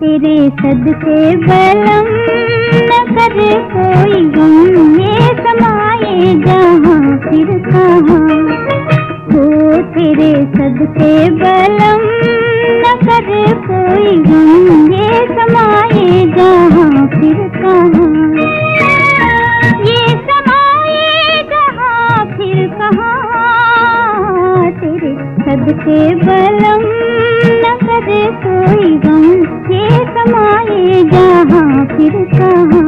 सदके बलम न करे कोई गम ये समाए जहाँ फिर कहाँ। हो तेरे सदके बलम न करे कोई गम ये समाए जहाँ फिर कहाँ। ये समाए फिर कहाँ। तेरे सदके बलम न करे कोई गम ये समाए जहाँ फिर कहाँ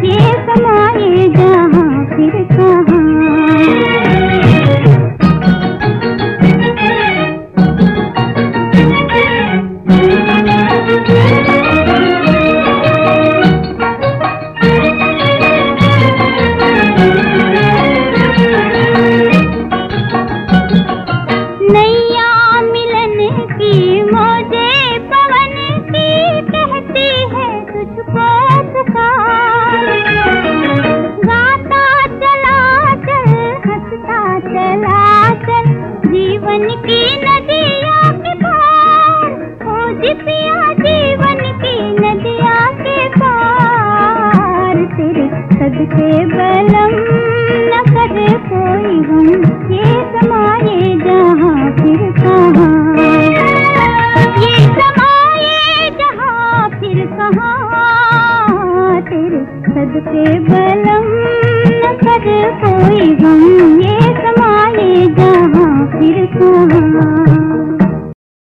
से बलम न करे कोई हम, ये समाए जहाँ फिर कहाँ। ये समाए जहाँ फिर कहाँ, तेरे सद पे बलम न करे कोई हम, ये